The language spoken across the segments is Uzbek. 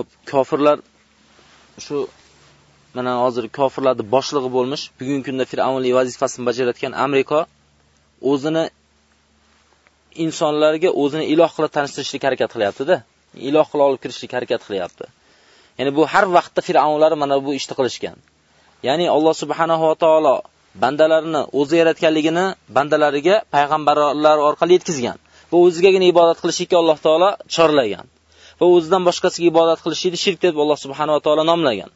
Hop, kofirlar shu mana hozir kofirlarning boshlig'i bo'lmish, bugungi kunda Fir'avnlik vazifasini bajarayotgan Amerika o'zini insonlarga o'zini iloh qilib tanishtirishlik harakat qilyapti-da. Iloh qilib olib kirishlik harakat qilyapti. Ya'ni bu har vaqtda Fir'avnlar mana bu ishni qilishgan. Ya'ni Alloh subhanahu va taolo bandalarini o'zi yaratganligini bandalariga payg'ambarlar orqali yetkazgan. Va o'zigagina ibodat qilishlikka Alloh taolo chorlagan. Va o'zidan boshqasiga ibodat qilishlikni shirk deb Alloh subhanahu va taolo nomlagan.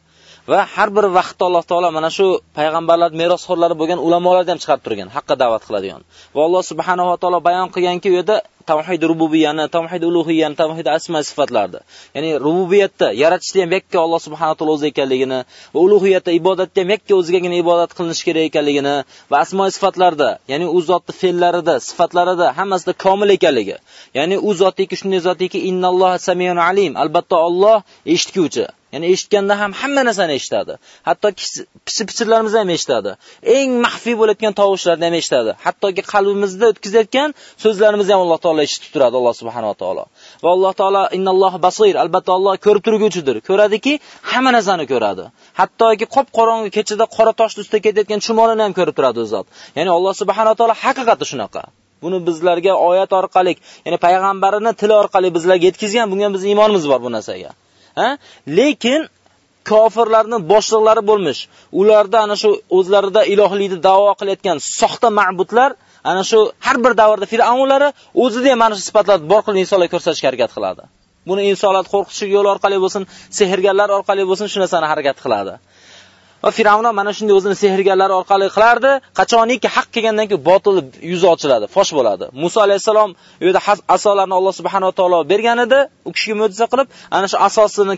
va har bir vaqtda Alloh taolo mana shu payg'ambarlar merosxo'rlari bo'lgan ulamolarni ham chiqarib turgan, haqqa da'vat qiladigan. Va Alloh subhanahu va taolo bayon qilganki, u yerda tavhid rububiyani, tavhid ulughiyyani, tavhid asma sifatlarida. Ya'ni rububiyatda yaratishda ham yakka Alloh subhanahu taolo o'zi ekanligini va ulug'iyatda ibodatda ham yakka o'zigagina ibodat qilinish kerak ekanligini va asmo sifatlarda, ya'ni u zotni fe'llarida, sifatlarida hammasida komil ekanligi. Ya'ni u zotiki shunday zotiki innalloha samiyun alim. Albatta Alloh eshitguvchi. Ya'ni eshitganda ham hamma narsani eshitadi. Hatto pichir-pichirlarimizni ham eshitadi. Eng maxfiy bo'layotgan tovushlarni ham eshitadi. Hattoki qalbimizda o'tkazayotgan so'zlarimizni ham Alloh taolo taolo eshitib turadi, Alloh subhanahu va taolo. Va Alloh taolo innalloh basir, albatta Alloh ko'rib turguvchidir. Ko'radiki, hamma narsani ko'radi. Hattoki qop-qorong'i kechada qora toshni ustida ketayotgan chumolini ham ko'rib turadi u zot. Ya'ni Alloh subhanahu va taolo haqiqati shunaqa. Buni bizlarga oyat orqali, ya'ni payg'ambarini tili orqali bizlarga yetkazgan, bunga bizning iymonimiz bor bu narsaga. Ha? Lekin kofirlarning boshliqlari bo'lmish. Ularda ana shu o'zlarida ilohlikni da'vo qilayotgan soxta ma'budlar ana shu har bir davrda fir'avnlari o'zida ham mana shu sifatlarni bor qilib insonlarga ko'rsatishga harakat qiladi. Buni insonlarni qo'rqishi yo'l orqali bo'lsin, sehrgarlar orqali bo'lsin, shu narsani harakat qiladi. Va Firavn mana shunday o'zini sehrgarlar orqali qilardi. Qachoniki haq kelgandan keyin botil yuzi ochiladi, fosh bo'ladi. muso alayhissalom u yerda asolarni Alloh subhanahu va taolo bergan edi, u kishiga mo'jiza qilib, ana shu asosini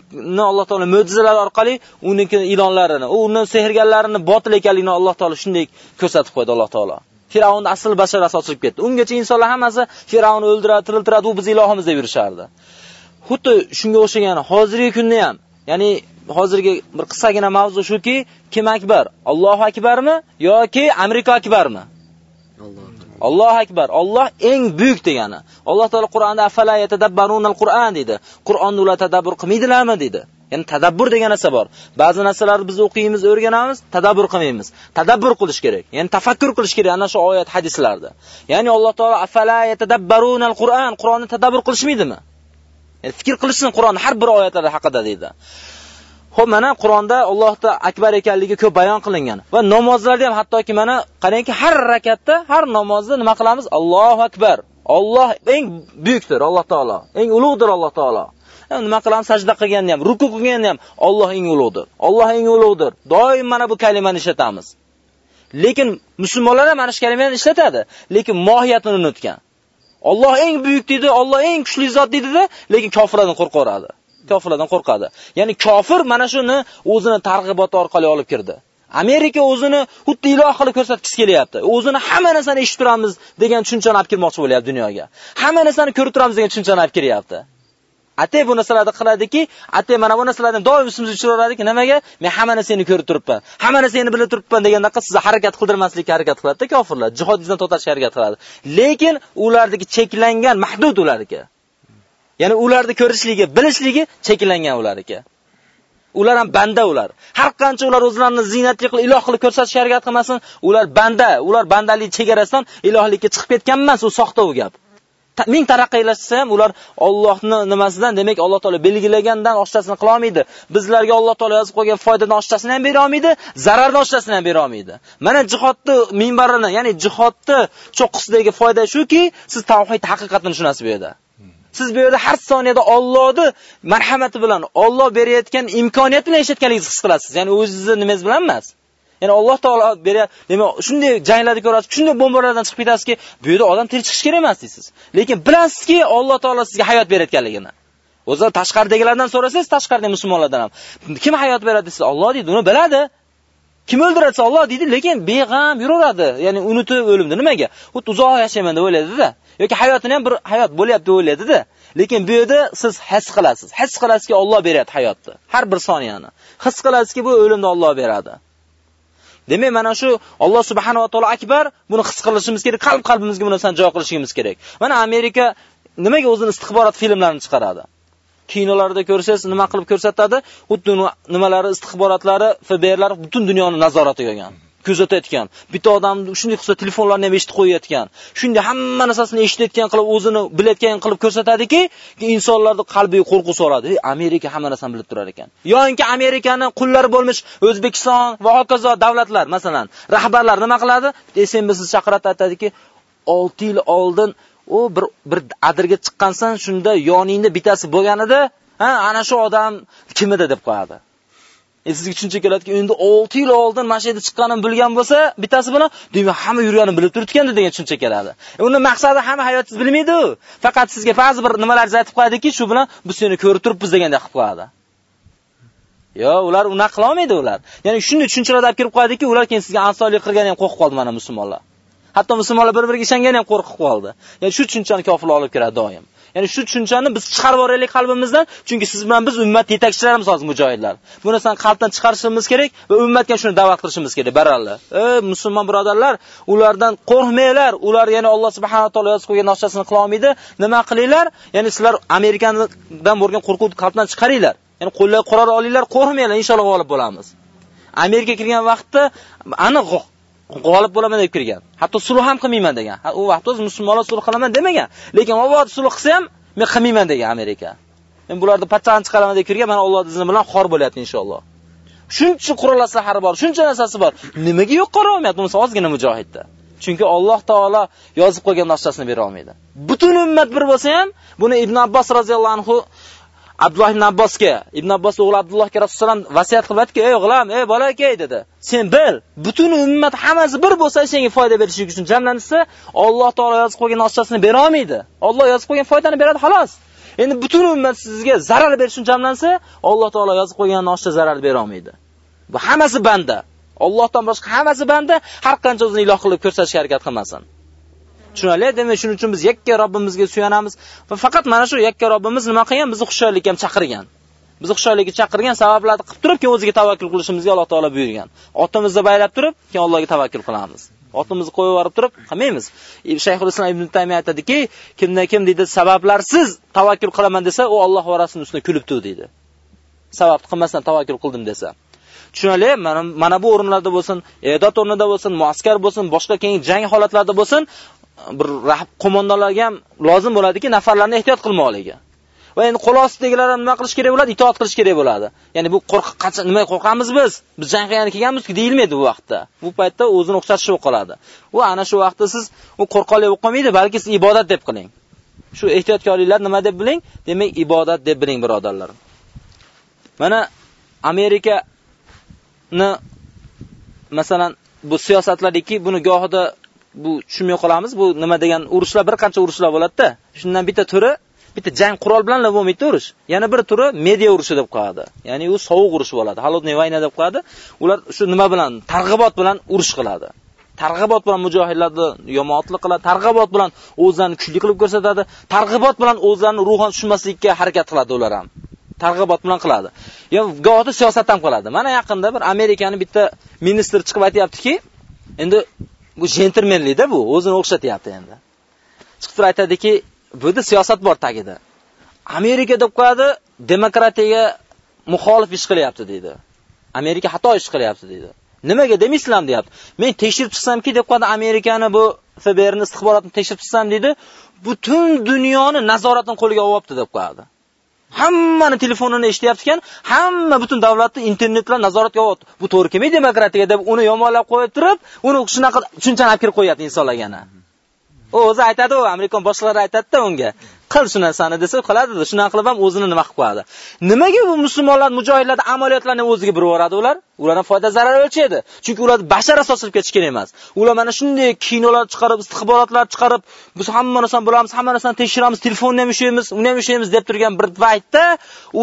Alloh taolo mo'jizalar orqali uniki ilonlarini, uni sehrgarlarini botil ekanligini Alloh taolo shunday ko'rsatib qo'ydi Alloh taolo. Firavnning asl basharasi ochilib ketdi. Ungacha insonlar hammasi Firavnni o'ldiradi, tiriltiradi, u biz ilohimiz deb yurishardi. Xuddi shunga o'xshagan hozirgi kunda ham, ya'ni hozirgi bir qisqagina mavzu shuki, kim akbar? Alloh akbarmi yoki Amerika akbarmi? Alloh akbar. Alloh eng buyuk degani. Alloh taolo Qur'onda afala yatadabbarunal Qur'on dedi. Qur'onni ular tadabbur qilmaydilarmi dedi. Ya'ni tadabbur degan narsa bor. Ba'zi narsalarni biz o'qiymiz, o'rganamiz, tadabbur qilmaymiz. Tadabbur qilish kerak. Ya'ni tafakkur qilish kerak ana shu oyat hadislarda. Ya'ni Alloh taolo afala yatadabbarunal Qur'on, Qur'onni tadabbur qilishmaydimi? Ya'ni fikr qilishsin Qur'on har bir oyatlar haqida deydi. Xo'p, mana Qur'onda Allohda akbar ekanligi ko'p bayon qilingan. Va namozlarda ham hattoki mana qarangki har rakatda, har namozda nima qilamiz? Allohu akbar. Alloh eng buyukdir, Alloh taolo. Eng ulug'dir Alloh taolo. Nima qilamiz? Sajda qilganni ham, ruku qilganni ham Alloh eng ulug'dir. Alloh eng ulug'dir. Doim mana bu kalimani ishlatamiz. Lekin musulmonlar ham mana shu kalimani ishlatadi, lekin mohiyatini unutgan. Alloh eng buyuk dedi, Alloh eng kuchli zot dedi-da, lekin kofirlardan qo'rqaveradi. kofirlardan qo'rqadi. Ya'ni kofir mana shuni o'zini targ'ibot orqali olib kirdi. Amerika o'zini xuddi iloh qilib ko'rsatgisi kelyapti. O'zini hamma narsani eshitib turamiz degan tushunchani olib kirmoqchi bo'lyapti dunyoga. Hamma narsani ko'rib turamiz degan tushunchani olib kiryapti. Ate bu narsalarni qiladiki, ate mana bu narsalardan doim ustimizga tushiradiki, nimaga? Men hamma narsani ko'rib turibman. Hamma narsani bilib turibman degandaqa sizni harakat qildirmaslikka harakat qiladi kofirlar. Jihodingizdan to'xtatishga harakat qiladi. Lekin ulardagi cheklangan mahdud ularniki. Ya'ni ularni ko'rishligi, bilishligi cheklangan ularniki. Ular ham banda ular. Har qancha ular o'zlarini zinatli qilib iloh qilib ko'rsatishga harakat qilmasin, ular banda, ular bandalik chegarasidan ilohlikka chiqib ketgan emas, u soxta u gap. Ming taraqqiylashtsa ham ular Allohning nimasidan, demak Alloh taolo belgilagandan oshchasini qila olmaydi. Bizlarga Alloh taolo yozib qo'ygan foydadan oshchasini ham bera olmaydi, zarardan oshchasini ham bera olmaydi. Mana jihodni minbarini, ya'ni jihodni cho'qqisidagi foyda shuki, siz tavhid haqiqatini tushunasiz bu yerda. Siz bu yerda har soniyada Allohni marhamati bilan, Alloh berayotgan imkoniyat bilan yashayotganingizni his qilasiz. Ya'ni o'zingizni nimangiz bilan emas. Ya'ni Alloh taolo beryapti. Demak, shunday janglarni ko'rasiz, shunday bombalardan chiqib ketasizki, bu yerda odam tirik chiqish kerak emas deysiz. Lekin bilasizki, Alloh taolo sizga hayot berayotganligini. O'zi tashqaridagilardan so'rasangiz, tashqaridagi musulmonlardan ham. Kim hayot beradi desiz, Alloh deydi, uni biladi. Kim o'ldiradi Alloh deydi, lekin beg'am yuraveradi. Ya'ni unutib o'limni nimaga? Xuddi uzoq yashayman deb o'ylaydi-da. yoki hayotini ham bir hayot bo'lyapti deb o'ylaydi-da. Lekin bu yerda siz his qilasiz. His qilasizki, Alloh beradi hayotni. Har bir soniyani. His qilasizki, bu o'limni Alloh beradi. Demak, mana shu Alloh subhanahu va taolo akbar, buni his qilishimiz kerak, qalb qalbimizga bu narsani joy qilishimiz kerak. Mana Amerika nimaga o'zini istixborot filmlarini chiqaradi? kinolarda ko'rsangiz nima qilib ko'rsatadi? Xuddi nimalari istixborotlari, FBRlar butun dunyoni nazoratiga olgan. Kuzatayotgan. Bitta odam shunday qilsa telefonlarni ham eshitib qo'yayotgan. Shunday hamma narsasini eshitayotgan qilib o'zini bilayotgan qilib ko'rsatadiki, insonlarning qalbiga qo'rquv soladi. Amerika hamma narsani bilib turar ekan. Yo'inki Amerikani qullari bo'lmish O'zbekiston va hokazo davlatlar, masalan, rahbarlar nima qiladi? SMS chaqiratib aytadiki, 6 yil oldin u bir bir adirga chiqqansan, shunda yoningda bitasi bo'lganida, ha, ana shu odam kim edi deb qo'yadi. E sizga tushuncha keladiki, endi 6 yil oldin mana shu yerda chiqqanini bilgan bo'lsa, bittasi bilan demak hamma yurganini bilib turibdi degan tushuncha keladi. E uni maqsadi hamma hayotingiz bilmaydi-ku. Faqat sizga ba'zi bir nimalarni aytib qo'yadiki, shu bilan biz seni ko'rib turibmiz degandek qilib qo'yadi. Yo, ular unaqa qila olmaydi ular. Ya'ni shunday tushunchalarda olib kirib qo'yadiki, ular keyin sizga ansorlik qilgani ham qo'rqib qoldi mana musulmonlar. Hatto musulmonlar bir-biriga ishongani ham qo'rqib qoldi. Ya'ni shu tushunchani kofirlar olib kiradi doim. Ya'ni shu tushunchani biz chiqarib yuboraylik qalbimizdan, chunki siz bilan biz ummat yetakchilarimiz hozir mujohidlar. Bu narsani qalbdan chiqarishimiz kerak va ummatga shuni da'vat qilishimiz kerak, baralla. Ey musulmon birodarlar, ulardan qo'rqmanglar. Ular ya'ni Alloh subhanahu va taolo yozib qo'ygan narshasini qila olmaydi. Nima qilinglar? Ya'ni sizlar Amerikadan bo'lgan qo'rquvni qalbdan chiqaringlar. Ya'ni qo'llar qaror olinglar, qo'rqmanglar, inshaalloh g'olib bo'lamiz. Amerika kirgan vaqtda aniq g'olib bo'laman deb kirgan. Hatto sulh ham qilmayman degan. U vaqt o'z musulmonlar sulh qilaman demagan. Lekin avval sulh qilsa ham men qilmayman degan Amerika. Men bularni patchani chiqaraman deb kirgan, mana Alloh izni bilan xor bo'lyapti inshaalloh. Shuncha qurol aslahari bor, shuncha narsasi bor. Nimaga yo'q qora olmayapti bunisi ozgina mujohidda? Chunki Alloh taolo yozib qo'ygan narsasini bera olmaydi. Butun ummat bir bo'lsa ham, buni Ibn Abbos roziyallohu anhu Abdulloh ibn Abbosga, Ibn Abbos o'g'li Abdullohga Rasululloh vasiyat qilib aytdiki, "Ey o'g'lim, ey bolakay" dedi. "Sen bil, butun ummat hammasi bir bo'lsa, senga foyda berishi uchun jamlansa, Alloh taolo yozib qo'ygan ochchasini bera olmaydi. Alloh yozib qo'ygan foydani beradi, xolos. Endi butun ummat sizga zarar berish uchun jamlansa, Alloh taolo yozib qo'ygan ochcha zarar bera olmaydi. Bu hammasi banda. Allohdan boshqa hammasi banda, har qancha o'zini iloh qilib ko'rsatishga harakat qilmasin. Tushunali demak shuning uchun biz yakka robbimizga suyanamiz. Va faqat mana shu yakka robbimiz nima qilgan? Bizni xushyorlikka ham chaqirgan. Bizni xushyorlikka chaqirgan sabablarni qilib turib keyin o'ziga tavakkul qilishimizga alloh taolo buyurgan. Otimizni baylab turib keyin allohga tavakkul qilamiz. Otimizni qo'yib yuborib turib qilmaymiz. Shayxul islom ibn taymiy aytadiki kimdan kim deydi sabablarsiz tavakkul qilaman desa u olloh va rasulining kulib kulibdi deydi. Sabab qilmasdan tavakkul qildim desa. Tushunali mana, mana bu o'rinlarda bo'lsin e'dod o'rnida bo'lsin muaskar bo'lsin boshqa keng jang holatlarida bo'lsin bir rahb qo'mondonlarga ham lozim bo'ladiki, nafarlarni ehtiyot qilmoqligi. Va endi qo'l ostidagilar ham nima qilish kerak bo'ladi? Itoat qilish kerak bo'ladi. Ya'ni bu qo'rqa qancha nima qo'rqamiz biz? Biz jang qilgani kelganmizku deyilmaydi bu vaqtda. Bu paytda o'zini o'xshatishib qoladi. Va ana shu vaqtda siz u qo'rqoqlik bo'lib qolmaydi, balki siz ibodat deb qiling. Shu ehtiyotkorliklar nima deb biling? Demak, ibodat deb biling, birodarlar. Mana Amerikani masalan bu siyosatlardagi buni gohida bu tushunmay qolamiz. Bu nima degan urushlar bir qancha urushlar bo'ladi-da. Shundan bitta turi bitta jang qurol bilan bo'lmaydi urush. Yana bir turi media urushi deb qo'yadi. Ya'ni u sovuq urush bo'ladi. Halodniy vayna deb qo'yadi. Ular shu nima bilan targ'ibot bilan urush qiladi. Targ'ibot bilan mujohidlarni yomonotlik qiladi, targ'ibot bilan o'zlarini kuchli qilib ko'rsatadi, targ'ibot bilan o'zlarini ruhan tushmaslikka harakat qiladi ular ham. targ'ibot bilan qiladi. Yo gohida siyosat ham qiladi. Mana yaqinda bir Amerikani bitta ministr chiqib aytayaptiki, endi bu jentlmenlikda bu, o'zini o'xshatyapti endi. Chiqib turib aytadiki, bu yerda siyosat bor tagida. Amerika deb qo'yadi, demokratiyaga muxolif ish qilyapti deydi. Amerika xato ish qilyapti deydi. Nimaga demaysizlarmi deyapti. Men tekshirib chiqsamki deb qo'yadi Amerikani bu FBRni istixborotini tekshirib chiqsam deydi, butun dunyoni nazoratini qo'liga olyapti deb qo'yadi. Hammani telefonini eshityapti ekan, hamma butun davlatni internetlar nazoratga olyapti. Bu to'g'ri kelmaydi demokratiyaga deb uni yomonlab qo'yib turib, uni shunaqa tushunchani olib kirib qo'yapti insonlarga yana. U o'zi aytadi, Amerikan boshliqlari aytadi-da unga. Qil shu narsani desa qiladi shunaqa qilib ham o'zini nima qilib qo'yadi. Nimaga bu musulmonlar mujohidlarni amaliyotlarini o'ziga burib yuboradi ular? Ulardan foyda zarar o'lchaydi chunki ular bashar asosilib ketish kerak emas. Ular mana shunday kinolar chiqarib istixborotlar chiqarib biz hamma narsani bilamiz hamma narsani tekshiramiz telefonni ham ushlaymiz uni ham ushlaymiz deb turgan bir paytda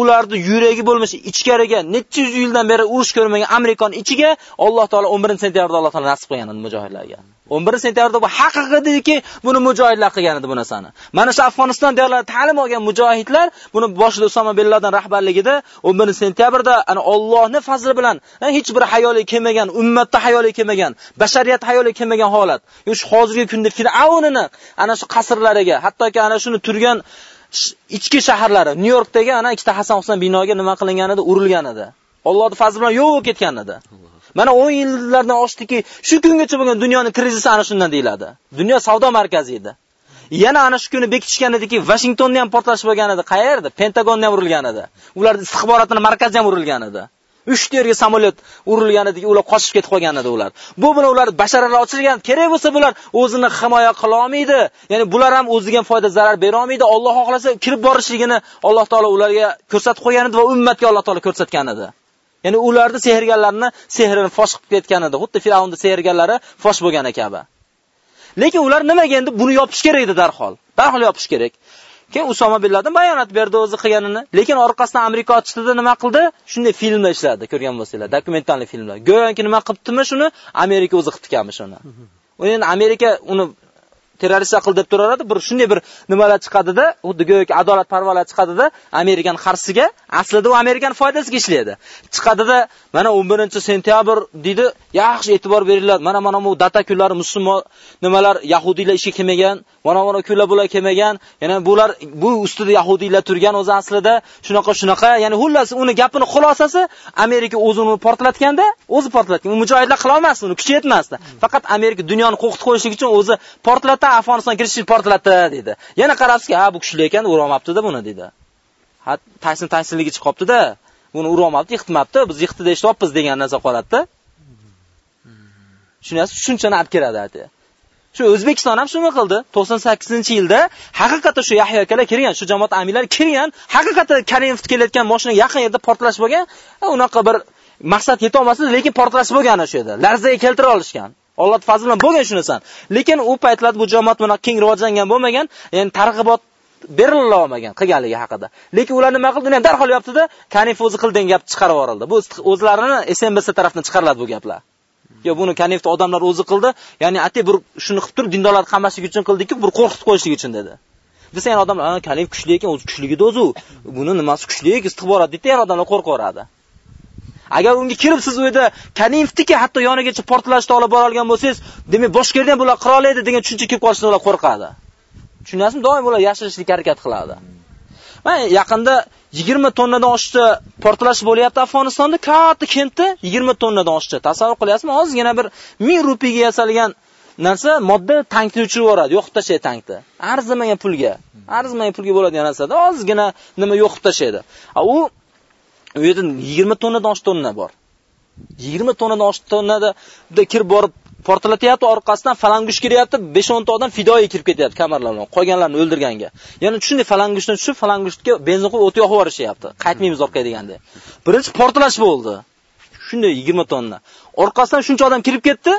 ularni yuragi bo'lmish ichkariga necha yuz yildan beri urush ko'rmagan amerikon ichiga alloh taolo 11 sentyabrda alloh taolo nasib qilgan mujohidlarga. 11 sentyabrda bu haqiqatdiki buni mujohidlar qilgan edi bu narsani. Mana shu afg'oniston diyorlarida ta'lim olgan mujohidlar buni boshida Usama bin Laden rahbarligida 11 sentyabrda ana Allohning fazli bilan hech bir hayoli kelmagan, ummatda hayoli kelmagan, bashariyat hayoli kelmagan holat. Yo'q, hozirgi kunda Fir'avnini ana shu qasrlariga, hattoki ana shuni turgan ichki shaharlari, Nyu-Yorkdagi ana ikkita Hasan Husayn binoga nima qilingan edi, urilgan edi. Allohning fazli bilan yo'q bo'lib ketgan edi. Mana 10 yillardan oshdiki, shu kungacha bo'lgan dunyoning krizisi ana shundan deyiladi. Dunyo savdo markazi edi. Yana ana shu kuni bekitishgan ediki, Washingtonda ham portlash bo'lgan edi. Qayerda? Pentagonni ham urilgan edi. Ularning istixborotini markazi ham urilgan edi. 3 yerga samolyot urilgan ediki, ular qochib ketib qolgan edi ular. Bu bilan ular basharalar ochilgan. Kerak bo'lsa bular o'zini himoya qila olmaydi. Ya'ni bular ham o'ziga foyda zarar bera olmaydi. Alloh xohlasa kirib borishligini Alloh taolo ularga ko'rsatib qo'ygan edi va ummatga Alloh taolo ko'rsatgan edi. Ya'ni ularni sehrgarlarni sehrini fosh qilib ketgan edi. Xuddi Firavnning sehrgarlari fosh bo'lgan kabi. Lekin ular nimaga endi buni yopish kerak edi darhol. Darhol yopish kerak. Keyin Usoma bin Laden bayonot berdi o'zi qilganini. Lekin orqasidan Amerika ochdi nima qildi? Shunday filmlar ishladi, ko'rgan bo'lsanglar, dokumentalniy filmlar. Go'yoki nima qilibdimi shuni? Amerika o'zi qilib shuni. Endi Amerika uni terroristlar qil deb turaradi, bir shunday bir nimalar chiqadida, xuddi go'yoki adolat parvalar chiqadida, Amerikan qarshisiga, aslida u Amerikan foydasiga ishlaydi. Chiqadida, mana 11-sentyabr deydi, yaxshi e'tibor beringlar. Mana mana bu data kunlari musulmon nimalar yahudiylar ishga kelmagan, mana mana kunlar bular kelmagan. Yana bular bu ustida yahudiylar turgan o'zi aslida shunaqa shunaqa, ya'ni xullas uni gapini xulosasi Amerika o'zini portlatganda, o'zi portlatgan. U mujohidlar qila olmasdi, uni kuchi yetmasdi. Faqat Amerika dunyoni qo'rqitib qo'yishlik uchun o'zi portlatdi qayerdan Afg'oniston kirishni portlatdi dedi. Yana qarabsizki, ha bu kuchli ekan, urolmabdi-da buni dedi. Ha taysin taysinligi chiqyapti-da. Buni urolmabdi, yiqitmabdi, biz yiqitdi eshityapmiz degan narsa qoladi-da. Tushunasiz, shunchani olib keladi ati. Shu O'zbekiston ham shuni qildi. 98-yilda haqiqatda shu Yahyo akalar kirgan, shu jamoat amillari kirgan, haqiqatda Karimov kelayotgan mashinaga yaqin yerda portlash bo'lgan. Unaqa bir maqsad yeta olmasdi, lekin portlash bo'lgan o'sha yerda. Larzaga keltira olishgan. Alloh fazli bilan bo'lgan shunasan. Lekin u paytlarda bu jamoat bilan keng rivojlangan bo'lmagan, ya'ni targ'ibot berilib olmagan qilganligi haqida. Lekin ular nima qildi? Uni darhol yopdi-da, Kanif o'zi qilgan gap chiqarib yuborildi. Bu o'zlarini SMBC tarafdan chiqariladi bu gaplar. Yo buni Kanifni odamlar o'zi qildi, ya'ni atay bir shuni qilib turib dindorlarni qamashlik uchun qildiki, bir qo'rqitib qo'yishlik uchun dedi. Desa yana odamlar, Kanif kuchli ekan, o'zi kuchligida o'zi. Buni nimasi kuchli, istixborot" deydi, yana odamlar qo'rqaveradi. Agar unga kirib siz u yerda hatto yonigacha portlashni olib bora olgan bo'lsangiz, demak boshqa yerdan bular qira oladi degan tushuncha kelib qolishidan ular qo'rqadi. Tushunasizmi? Doim ular yashirishlik harakat qiladi. Men yaqinda 20 tonnadan oshiqcha portlash bo'lyapti Afg'onistonda, katta kentda 20 tonnadan oshiqcha. Tasavvur qilyapsizmi? Ozgina bir 1000 rupiyaga yasalgan narsa modda tankni uchirib yuboradi, yo'qib tashlaydi tankni. Arzimagan pulga, arzimagan pulga bo'ladigan narsada ozgina nima yo'qib tashlaydi. U u yerda 20 tonnadan oshiq tonna bor. 20 tonnadan oshiq tonnada kirib borib portlatyapti, orqasidan falangush kiryapti, 5-10 ta odam fidoyi kirib ketyapti kamarlar bilan, qolganlarni o'ldirganga. Ya'ni shunday falangushdan tushib, falangushga benzin qo'yib o't yoqib yuborishyapti. Qaytmaymiz orqaga deganda. Birinchi portlash bo'ldi. Shunday 20 tonna. Orqasidan shuncha odam kirib ketdi.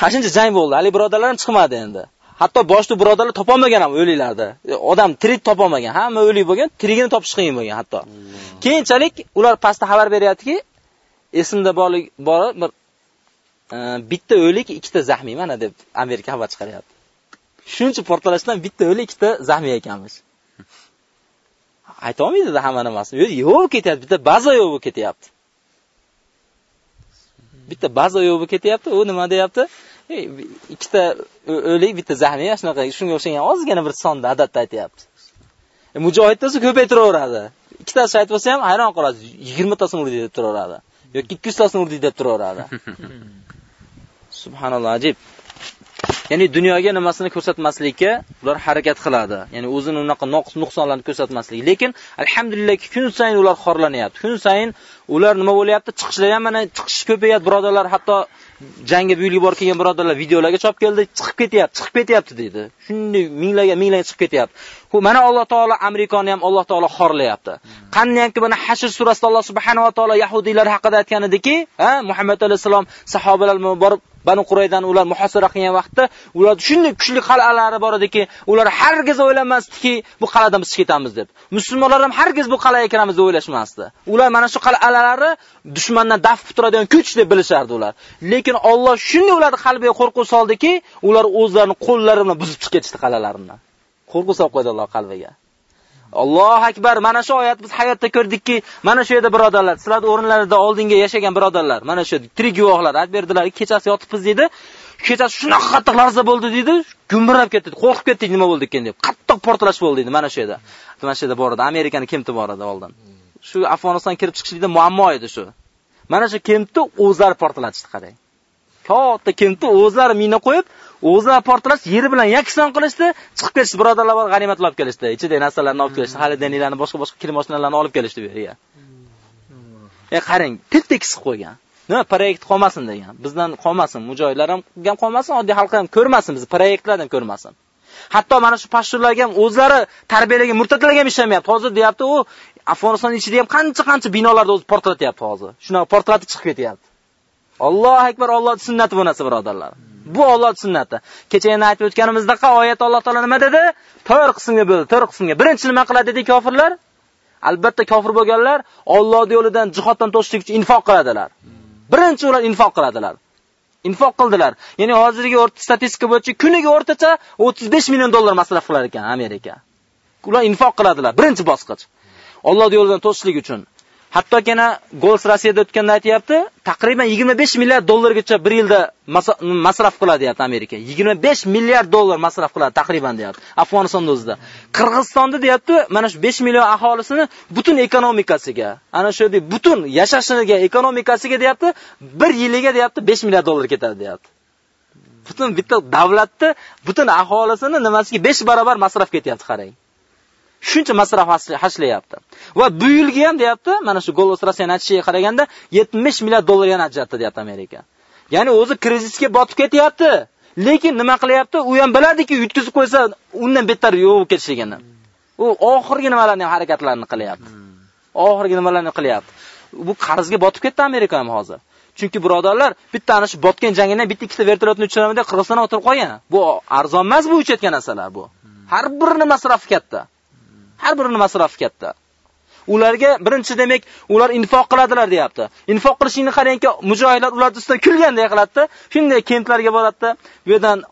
Ha shuncha jang bo'ldi. Ali birodarlar ham chiqmadi endi. Hatto boshli birodarlar topolmagan ham o'liklarda. Odam tirik topolmagan. Hamma o'lik bo'lgan, tirigini topish qiyin bo'lgan hatto. Keyinchalik ular pastda xabar beryaptiki, esimda borlik bor bir e, bitta o'lik, ikkita zaxmiy mana deb Amerika xabar chiqaryapti. Shuncha portlashdan bitta o'lik, ikkita zaxmiy ekanmiz. Ayta olmaydi-da hamma nimasini. Yo'q ketyapti, bitta baza yo'q bo'lib ketyapti. Bitta baza yo'q bo'lib ketyapti, u nima deyapti? Ikkita o'lik, bitta zaxmiy, shunaqa shunga o'xshagan ozgina bir sonda odatda aytyapti. E, mujohid desa ko'paytiraveradi. ikkitasi aytib bo'lsa ham hayron qolasiz. 20 tasini urdi deb turaveradi. yoki 200 tasini urdi deb turaveradi. Subhanalloh, ajib. Ya'ni dunyoga nimasini ko'rsatmaslikka ular harakat qiladi. Ya'ni o'zini unaqa noqis nuqsonlarni ko'rsatmaslik. Lekin alhamdulillah kun sayin ular xorlanyapti. Kun sayin ular nima bo'lyapti? Chiqishlar ham mana chiqish ko'payadi, birodarlar, hatto jangga buyurib borib kelgan birodarlar videolarga chop keldi, chiqib ketyapti, chiqib ketyapti dedi. Shunday minglarga minglarga chiqib ketyapti. Bu mana Alloh taolo Amerikani ham Alloh taolo xorlayapti. Qaniyamki mana Hashr surasida Alloh subhanahu va taolo yahudiylar haqida aytgan ediki, ha, Muhammad alayhisalom sahobalar borib Banu Quraydan ular muhosara qilgan vaqtda ular shunday kuchli qal'alari bor ediki, ular hargiz o'ylamasdiki, bu qal'adan biz ketamiz deb. Musulmonlar ham hargiz bu qal'aga kiramiz deb o'ylashmasdi. Ular mana shu qal'alari dushmandan daf turadigan kuch deb bilishardi ular. Lekin Alloh shunday ularni qalbiga qo'rquv soldiki, ular o'zlarini qo'llari bilan buzib chiqib ketishdi qal'alarini. Qo'rquv solib qo'ydi Alloh qalbiga. Allohu akbar. Mana shu oyat biz hayotda ko'rdikki, mana shu yerda birodarlar, sizlar o'rinlarida oldinga yashagan birodarlar, mana shu tirik guvohlar aytib berdilar, kechasi yotibmiz dedi. kechasi shunaqa qattiq larza bo'ldi dedi, gumburab ketdi, qo'rqib ketdik nima bo'ldi ekan deb. Qattiq portlash bo'ldi dedi mana shu yerda. Mana shu yerda bor edi, Amerikani kemti bor edi oldin. Shu Afg'oniston kirib chiqishlikda muammo edi shu. Mana shu kemtni o'zlar portlatishdi qarang. Katta kemtni o'zlari mina qo'yib, o'zlari portlash yeri bilan yakson qilishdi, chiqib ketishdi, birodarlar bor g'animatlar olib kelishdi. Ichidagi narsalarni olib kelishdi, hali denilarni boshqa-boshqa kir mashinalarni olib kelishdi bu yerga. E qarang, tek-tek qilib qo'ygan. nima proyekt qolmasin degan. Bizdan qolmasin, mujoylar ham ham qolmasin, oddiy xalq ham ko'rmasin, biz proyektlardan ko'rmasin. Hatto mana shu pashturlarga ham o'zlari tarbiyalagan murtadlarga ham ishlamayapti. Hozir deyapti, u Afg'oniston ichida ham qancha-qancha binolarni o'zi portlatyapti hozir. Shunaqa portlatib chiqib ketyapti. Allohu akbar, Alloh sunnati bu narsa birodarlar. Bu Alloh sunnati. Kecha yana aytib o'tganimizdek, oyat Alloh taolo nima dedi? 4 qismga bo'ldi, 4 qismga. Birinchi nima qiladi dedi kofirlar? Albatta kofir bo'lganlar Alloh yo'lidan jihoddan to'sishlik uchun infoq qiladilar. Birinchi ular infoq qiladilar. Infoq qildilar. Ya'ni hozirgi o'rta statistika bo'yicha kuniga o'rtacha 35 million dollar masraf qilar ekan Amerika. Ular infoq qiladilar, birinchi bosqich. Alloh yo'lidan to'sishlik uchun. Hatto yana Gols Rossiyada o'tganda aytayapti, taqriban 25 milliard dollargacha bir yilda masraf qiladi deyapti Amerika. 25 milliard dollar masraf qiladi taqriban deyapti. Afg'onistonda o'zida. Qirg'izistonda deyapti, mana shu 5 million aholisini butun ekonomikasiga, ana shu deb butun yashashiga, ekonomikasiga deyapti, bir yiliga deyapti 5 milliard dollar ketadi deyapti. Butun bitta davlatni butun aholisini nimasiga 5 barobar masraf ketyapti qarang. Shuncha masraf hashlayapti. Va bu yilgi ham deyapti, mana shu Golos Rossiya natijasiga qaraganda 70 milliard dollar yana ajratdi deyapti Amerika. Ya'ni o'zi krizisga botib ketyapti. Lekin nima qilyapti? U ham biladiki, yutkizib qo'ysa, undan bettar yo'q ketishligini. U oxirgi nimalarni harakatlarini qilyapti. Oxirgi nimalarni qilyapti. Bu qarzga botib ketdi Amerika ham hozir. Chunki birodarlar, bitta ana shu botgan jangidan bitta ikkita vertolyotni uchiramida Qirg'iziston o'tirib qolgan. Bu arzon emas bu uchayotgan narsalar bu. Har birini masrafi katta. Har birini masrafi katta. Ularga birinchi demak, ular infoq qiladilar deyapti. Infoq qilishini qarangki, mujohidlar ularni ustidan kulganday qiladi. Shunday kentlarga boradi. Bu yerdan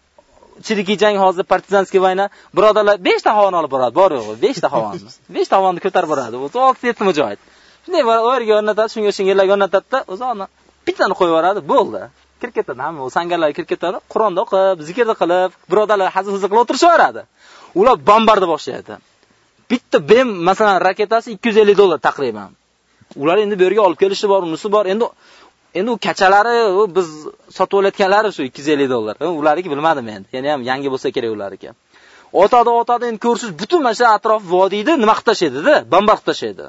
chiriki jang hozir partizanskiy vayna birodarlar 5 ta havoni olib boradi, bor yo'q, 5 ta havoni. 5 ta havonni ko'tarib boradi. O'zi 6-7 mujohid. Shunday o'rga o'rnatadi, shunga shungalarga o'rnatadi-da, o'zi ona bittani qo'yib yuboradi, bo'ldi. kirib ketadi, hamma sangarlarga kirib ketadi, Qur'onni o'qib, zikrni qilib, birodarlar hazil huzul qilib o'tirishaveradi. Ular bombarda boshlaydi. Bitta BEM masalan raketasi 250 dollar taqriban. Ular endi bu yerga olib kelishi bor, unisi bor. Endi endi u kachalari biz sotib olayotganlari shu 250 dollar. Ularniki bilmadim endi. Yana ham yangi bo'lsa kerak ularniki. Otadi, otadi, endi ko'rsiz butun mana shu atrof vodiyni nima qilib tashaydi-da? bombard qilib tashlaydi.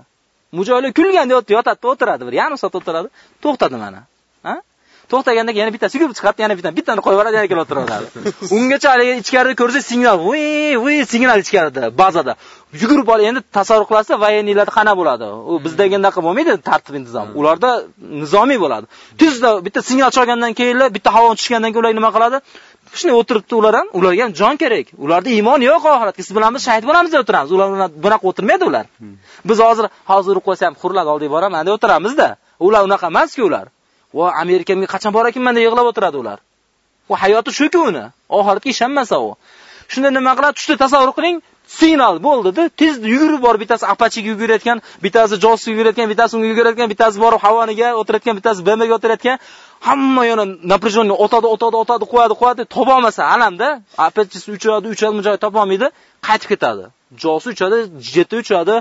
Mujoylar kulganda yotadi, o'tiradi, bir yarim soat o'tiradi, to'xtadi mana. To'xtaganda yana bittasi yugurib chiqadi, yana bittani bittani qo'yib yuboradi, yana kelib o'tiraveradi. Ungacha haligi ichkarida ko'rsa signal, voy, voy signal ichkarida, bazada. Yugurib olib endi tasavvur qilasiz, voyeniylarda qana bo'ladi. U bizdagi unaqa bo'lmaydi, tartib intizom. Ularda nizomiy bo'ladi. Tezda bitta signal cholgandan keyin, bitta havo tushgandan keyin ular nima qiladi? Shunday o'tiribdi ular ham, ularga ham jon kerak. Ularda iymon yo'q oxiratga. Siz bilan biz shahid bo'lamiz deb o'tiramiz. Ular bunaqa o'tirmaydi ular. Biz hozir hozir qo'ysam, xurlab oldiga boraman deb o'tiramiz-da. Ular unaqa emas-ku ular. Va amerikamga qachon bor ekanman deb yig'lab o'tiradi ular. U hayoti shuku uni. Oxiratga ishonmasa u. Shunda nima qiladi? Tushda tasavvur qiling, signal bo'ldi-da, tez yugurib borib bittasi apachiga yugurayotgan, bittasi jossiga yugurayotgan, bittasi unga yugurayotgan, bittasi borib havoniga o'tirayotgan, bittasi BMga o'tirayotgan. Hamma yana напряженный otadi, otadi, otadi, qo'yadi, qo'yadi, topolmasa alamda, apachisi uchadi, uchadi, topa topolmaydi, qaytib ketadi. Josi uchadi, jeti uchadi,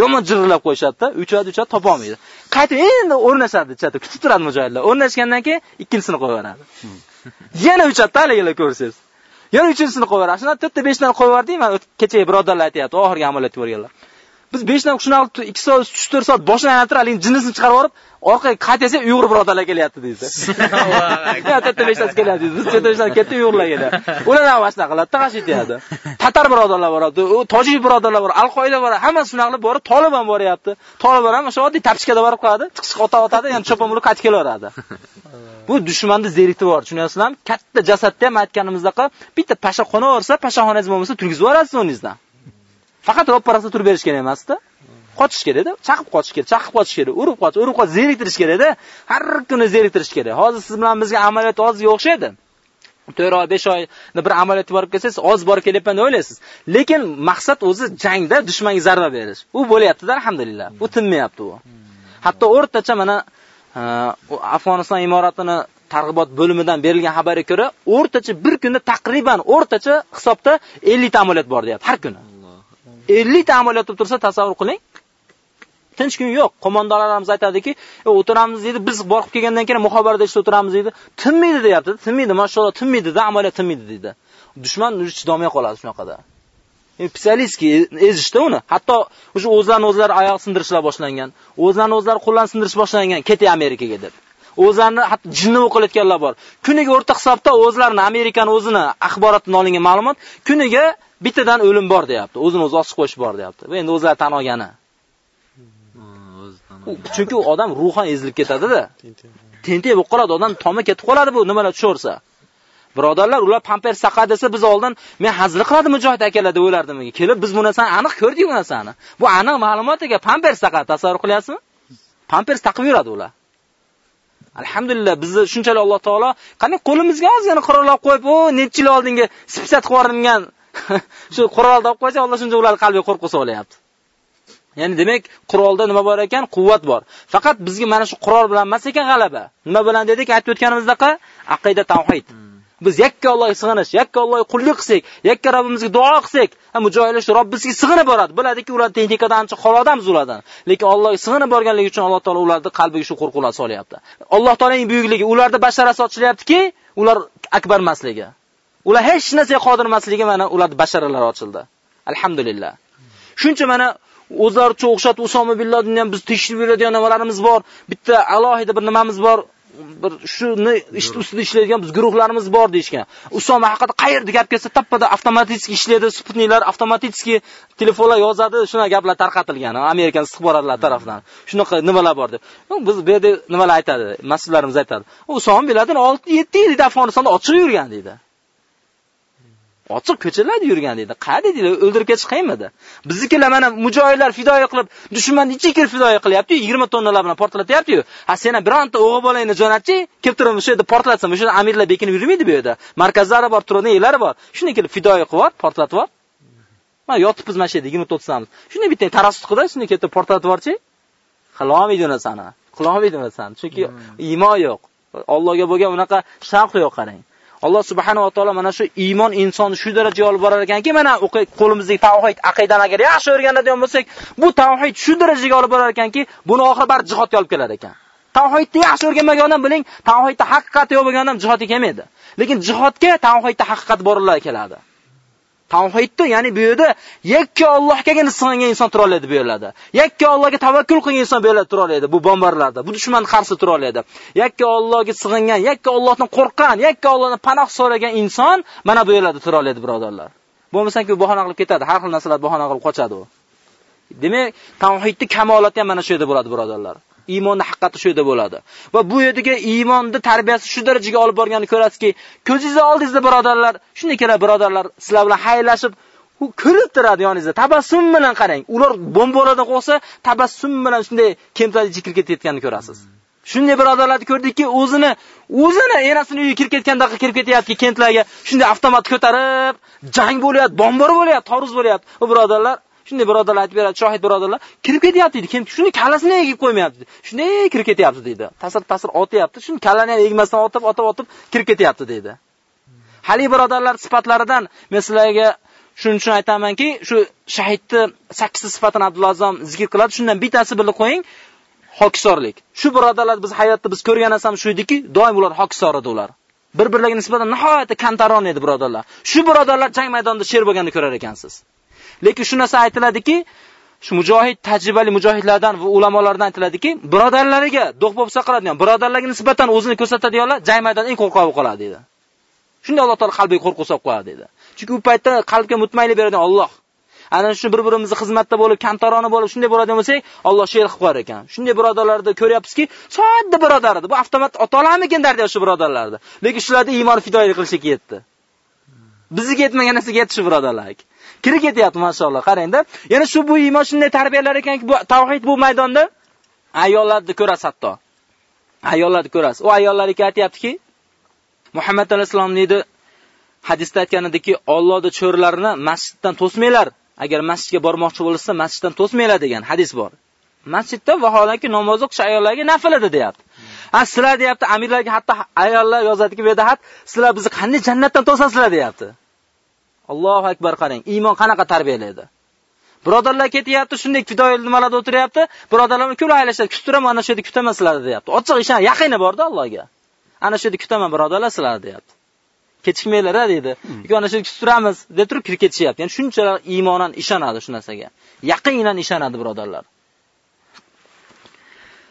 yomon jirillab qo'yishadi-da, uchadi, uchadi topolmaydi. Qaytib endi o'rnashadi ichadi, kutib turadi mujohidlar. O'rnashgandan keyin ikkinchisini qo'yib yuboradi. Yana uchadi haligilar ko'rsangiz. Yana uchinchisini qo'yib yuboradi. Shuna 4 ta 5 tani qo'yib yubordik, mana kecha birodarlar aytayapti, oxirgi amaliyotga borganlar. Biz 5 dan shunaqa 2 soat, 3-4 soat boshlanib turib, haligi jinnisini chiqarib yuborib, orqaga qaytasa uyg'ur birodarlar kelyapti deydi. Ya to'rtta beshtasi kelyapti deydi. Biz to'rtta beshtasi ketdi uyg'urlar keladi. Ular ham mana shunaqa qiladi, taqash etyapti. Tatar birodarlar boradi, tojik birodarlar bor, Al-Qoida bor, hammasi shunaqa qilib borib, Taliban boryapti. Taliban ham o'sha oddiy tapchkada borib qoladi, chiqishga ota otadi, yana cho'pon bo'lib qaytib kelaveradi. Bu dushmanning zerikti bor, tushunyapsizlarmi? Katta jasadda ham aytganimizdaqa bitta pasha qo'naversa, pashaxonangiz bo'lmasa turgizib yuborasiz o'rningizdan. Faqat ro'pparasida turib berish kerak emasda. qochish kerakda, chaqib qochish kerak, chaqib qochish kerak, urib qoch, urib qoch, zeriktirish kerakda. Har kuni zeriktirish kerak. Hozir siz bilan bizga amaliyot ozga o'xshaydi. 4 oy, 5 oyda bir amaliyotga borib kelsangiz, oz borib kelyapman deb o'ylaysiz. Lekin maqsad o'zi jangda dushmanga zarba berish. U bo'lyapti-da, alhamdulillah. U tinmayapti u. Hatto o'rtacha mana e, Afg'oniston imoratini targ'ibot bo'limidan berilgan xabarga ko'ra, o'rtacha bir kunda taqriban o'rtacha hisobda 50 ta amaliyot bor deyapti har kuni. 50 ta amaliyot bo'lib tursa tasavvur qiling. tinch kun yo'q. Qo'mondonlarimiz aytadiki, e, o'tiramiz dedi, biz borib kelgandan keyin muxobarda ishda o'tiramiz dedi. Tinmaydi deyapti. Tinmaydi, mashalloh, tinmaydi-da, amaliyot tinmaydi dedi. Dushman chidamay qoladi shunaqada. E, e, ezishdi uni. Hatto o'sha o'zlarini o'zlari oyoq sindirishlar boshlangan. O'zlarini o'zlari qo'llarni sindirish boshlangan, ketay Amerikaga deb. O'zlarini hatto jinni o'qilayotganlar bor. Kuniga o'rta hisobda o'zlarini Amerikani o'zini axborotdan olingan ma'lumot kuniga bittadan o'lim bor deyapti. O'zini o'zi osib qo'yish bor deyapti. Bu endi o'zlari tan olgani. chunki u odam ruhan ezilib ketadi-da. Tentek bo'lib qoladi, odam tomi ketib qoladi bu nimalar tushaversa. Birodarlar, ular pampers saqa desa biz oldin men hazil qiladi mujohid akalar deb o'ylardim. Kelib biz bu narsani aniq ko'rdik bu narsani. Bu aniq ma'lumot aka, pampers saqa tasavvur qilyapsizmi? Pampers taqib yuradi ular. Alhamdulillah bizni shunchalik Alloh taolo qanday qo'limizga ozgina qurollab qo'yib, o nechi yil oldingi sipsat qilib yuborilgan shu qurolni olib qo'ysa, Alloh shuncha ularning qalbiga qo'rquv solyapti. Ya'ni demak, qurolda nima bor ekan? Quvvat bor. Faqat bizga mana shu qurol bilan emas ekan g'alaba. Nima bilan dedik? Aytib o'tganimizdek, aqida tavhid. Biz yakka Allohga sig'inish, yakka Allohga qullik qilsak, yakka Rabbimizga duo qilsak, mujohidlar shu Robbisiga sig'inib boradi. Biladiki, ular texnikadan ancha xolodamiz ulardan. Lekin Allohga sig'inib borganligi uchun Alloh taolo ularni qalbiga shu qo'rquvlar solyapti. Alloh taolaning buyukligi ularda basharasi ochilyaptiki, ular akbar emasligi. Ular hech narsaga qodir emasligi mana ularni basharalar ochildi. Alhamdulillah. Shuncha mana o'zlaricha o'xshatib Usoma billadin ham biz tekshirib beradigan nimalarimiz bor. Bitta alohida bir nimamiz bor. Bir shuni ish ustida ishlaydigan biz guruhlarimiz bor deyishgan. Usoma haqida qayerda gap kelsa tappada avtomatik ishlaydi, sputniklar avtomatik telefonlar yozadi, shuna gaplar tarqatilgan Amerikan istixborotlari tomonidan. Shunaqa nimalar bor deb. Biz bu yerda nimalar aytadi, mas'ullarimiz aytadi. Usoma biladin 6-7 yil Afg'onistonda ochiq yurgan deydi. Ochiq ko'chalarda yurgan deydi. Qani deydi, o'ldirib ketish qiynmidi? Biznikilar mana mujohidlar fidoyi qilib, dushmanni ichi kirib fidoyi qilyapti, 20 tonnalar bilan portlatyapti-yu. Ha sen bironta o'g'il bolangni jo'natchi, kelib turib o'sha yerda portlatsam, o'sha amirlar bekinib yurmaydi bu yerda. Markazlari bor, turadigan yerlari bor. Shuni kelib fidoyi qilib, portlatib yubor. Mana yotibmiz mana shu yerda 20 to'tsamiz. Shuni bitta tarassus qilib, shuni ketib portlatib yuborchi. Qilolmaydi narsani. Qilolmaydi narsani. Chunki iymon yo'q. Allohga bo'lgan unaqa shavq yo'q qarang. Alloh subhanahu va taolo mana shu iymon insonni shu darajaga olib borar ekanki, mana qo'limizdagi tavhid aqidani agar yaxshi o'rganadigan bo'lsak, bu tavhid shu darajaga olib borar ekanki, buni oxiri bar jihatga olib kelar ekan. Tavhidni yaxshi o'rganmagan odam biling, tavhidda haqiqat yo'q bo'lgan odam kelmaydi. Lekin jihatga tavhidda haqiqat borlar keladi. Tavhidni, ya'ni bu yerda yakka Allohgagina sig'ingan inson tura oladi bu yerlarda. Yakka Allohga tavakkul qilgan inson bu yerlarda tura oladi, bu bombarlarda. Bu dushman qarshi tura oladi. Yakka Allohga sig'ingan, yakka Allohdan qo'rqqan, yakka Allohdan panoh so'ragan inson mana bu yerlarda tura oladi, birodarlar. Bo'lmasanki u bahona qilib ketadi, har xil narsalar bahona qilib qochadi u. Demak, tavhidni kamolati ham mana shu yerda bo'ladi, birodarlar. Iymonni haqiqati shu yerda bo'ladi. Va bu yerdagi iymonni tarbiyasi shu darajaga olib borganini ko'rasizki, ko'zingizni oldingizda birodarlar, shunday birodarlar, sizlar bilan xayrlashib, u kulib turadi yoningizda, tabassum bilan qarang. Ular bomboradan qo'rqsa, tabassum bilan shunday kemtalik kirib ketayotganini ko'rasiz. Shunday birodarlarni ko'rdikki, o'zini, o'zini enasini uyiga kirib ketganda kirib ketyapti kentlarga, shunday avtomat ko'tarib, jang bo'lyapti, bombor bo'lyapti, toruz bo'lyapti. u birodarlar Shunday birodarlar aytib beradi, shohid birodarlar, kirib ketyapti deydi. Kim shuni kallasini egib qo'ymayapti. Shunday kirib ketyapti deydi. Ta'sir ta'sir otyapti, shuni kallani ham egmasdan otib, otib, otib kirib ketyapti deydi. haligi birodarlar sifatlaridan men sizlarga shuning uchun aytamanki, shu shahidni sakkizta sifatini abdulla azom zikr qiladi. Shundan bittasi bilib qo'ying, hokisorlik. Shu birodarlar biz hayotda biz ko'rgan narsamiz shu ediki, doim ular hokisor edi ular. Bir-birlariga nisbatan nihoyatda kamtaron edi birodarlar. Shu birodarlar jang maydonida sher bo'lganini ko'rar ekansiz. Lekin shu narsa aytiladiki, shu mujohid tajribali mujohidlardan va ulamolardan aytiladiki, birodarlariga do'q bo'lsa qiladigan, birodarlarga nisbatan o'zini ko'rsatadiganlar jang maydonida eng qo'rqoq qoladi dedi. Shunda Alloh taolo qalbiga qo'rquv solib qo'yadi dedi. Chunki u paytda qalbga mutmainlik beradigan Alloh. Ana shu bir-birimizni xizmatda bo'lib, kamtarona bo'lib, shunday bo'ladigan bo'lsak, Alloh she'r qilib qo'yar ekan. Shunday birodarlarni ko'ryapsizki, sodda birodar edi. Bu avtomat otalarmikin dardi shu birodarlarni. Lekin shularda iymon fidoyilik qilishga yetdi. Bizga yetmagan narsaga yetishi birodarlar. Kirib ketyapti masalloh qarangda. Yana shu bu iymon shunday tarbiyalar ekanki bu tavhid bu maydonda. Ayollarni ko'rasiz hatto. Ayollarni ko'rasiz. U ayollarga aytyaptiki muhammad alayhissalom deydi hadisda aytgan ediki ollohni cho'rilarini masjiddan to'smanglar. Agar masjidga bormoqchi bo'lsa masjiddan to'smanglar degan hadis bor. Masjidda vaholanki namoz o'qish ayollarga nafilada edi deyapti. A sizlar deyapti, amirlarga hatto ayollar yozadiki, bu yerda xat, sizlar bizni qanday jannatdan to'sasizlar? deyapti. Allohu akbar qarang, iymon qanaqa tarbiyalaydi. Birodarlar ketyapti, shunday fidoyil nimalarda o'tiryapti. Birodarlar ko'l aylashadi, kutiraman, ana shu yerda kutaman sizlarni deyapti. Ochiq ishon, yaqini borda Allohga. Ana shu yerda kutaman birodarlar sizlarni deyapti. Ketishmanglar deydi. Yo'q, ana shu yerda kuturamiz deb turib kirib ketishyapti. Ya'ni shunchalar iymonan ishonadi shu narsaga. Yaqinan ishonadi birodarlar.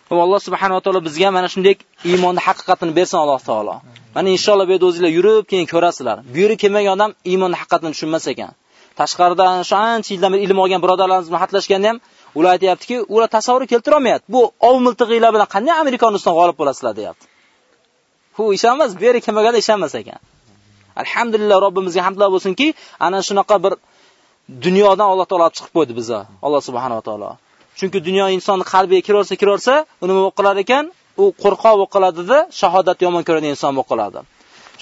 Va Alloh subhanahu va taolo bizga mana shunday iymonni haqiqatini bersin Alloh taolo. Mana inshaalloh bu yerda o'zingizlar yurib, keyin ko'rasizlar. Bu yerga kelmagan odam iymonni haqiqatini tushunmas ekan. Tashqaridan shu ancha yildan beri ilm olgan birodarlarimiz bilan xatlashganda ham ular aytayaptiki, ular tasavvur keltira olmayapti. Bu ov miltig'ilar bilan qanday Amerikan ustidan g'olib bo'lasizlar deyapti. Hu ishonmas, bu yerga kelmaganda ishonmas ekan. Alhamdulillah Robbimizga hamdlar bo'lsinki, ana shunaqa bir dunyodan Alloh taolo chiqib qo'ydi bizni. Alloh subhanahu va taolo. Chunki dunyo insonni qalbiga kiraversa, kiraversa, uni nima qilar ekan? U qo'rqoq bo'lib qoladi-da, shahodat yomon ko'radigan inson bo'lib qoladi.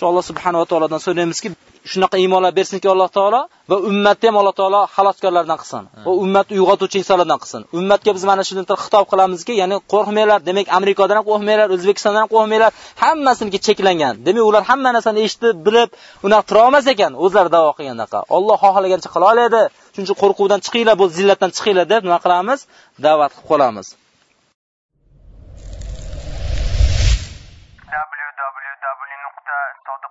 Alloh subhanahu va taolodan so'raymizki, shunaqa iymonlar bersinki Alloh taolo va ummatni ham Alloh taolo xaloskorlardan qilsin. Va ummat uyg'otuvchi insonlardan qilsin. Ummatga biz mana shundan xitob qilamizki, ya'ni qo'rqmanglar, demak Amerikadan ham qo'rqmanglar, O'zbekistondan ham qo'rqmanglar, hammasiniki cheklangan. Demak, ular hamma narsani eshitib, bilib, unaqa tura olmas ekan, o'zlari da'vo qilgandaqa. Alloh xohlagancha qila oladi. Chunki qo'rquvdan chiqinglar, bu zillatdan chiqinglar deb nima qilamiz? Da'vat qilib qolamiz. www.soda